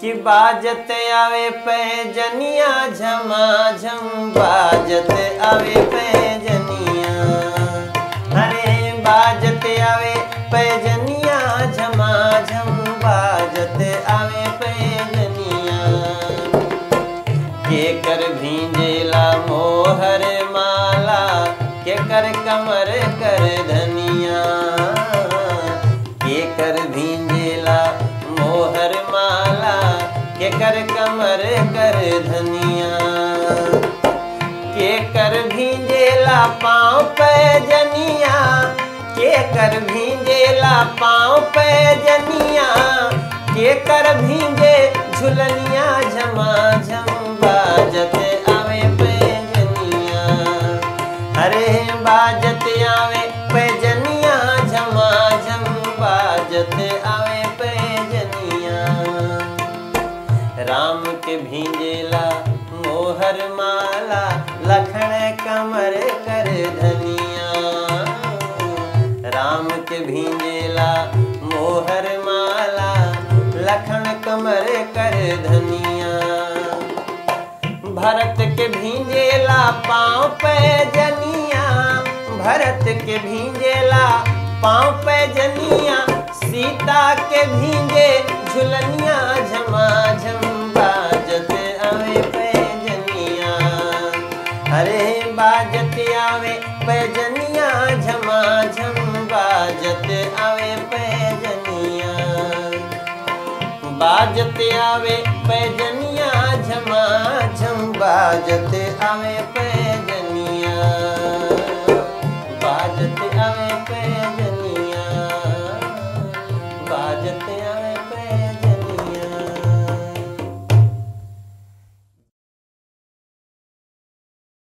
कि बाजत आवे झमा झम बाजत आवे पैजनिया। अरे बाजत आवे पैजनिया झमा झम बाजत आवे पैजनिया। के कर भींजेला मोहर माला, के कर कमर कर धनिया। कर कमर कर धनिया। के कर भींजेला पाँव पे जनिया। के कर भींजेला पाँव पे जनिया। के कर भींजे झुलनिया झमा झम धनिया। राम के भींजेला मोहर माला, लखन कमर कर धनिया। भरत के भींजेला पाँव पे जनिया, भरत के भींजेला पाँव पे जनिया, सीता के भींगे झुलनिया। हरे बाजत आवे पैजनिया झमा झम बाजत आवे पैजनिया बाजत आवे पैजनिया झमा झम बाजत आवे पैजनिया बाजत आवे पैजनिया बाजत आवे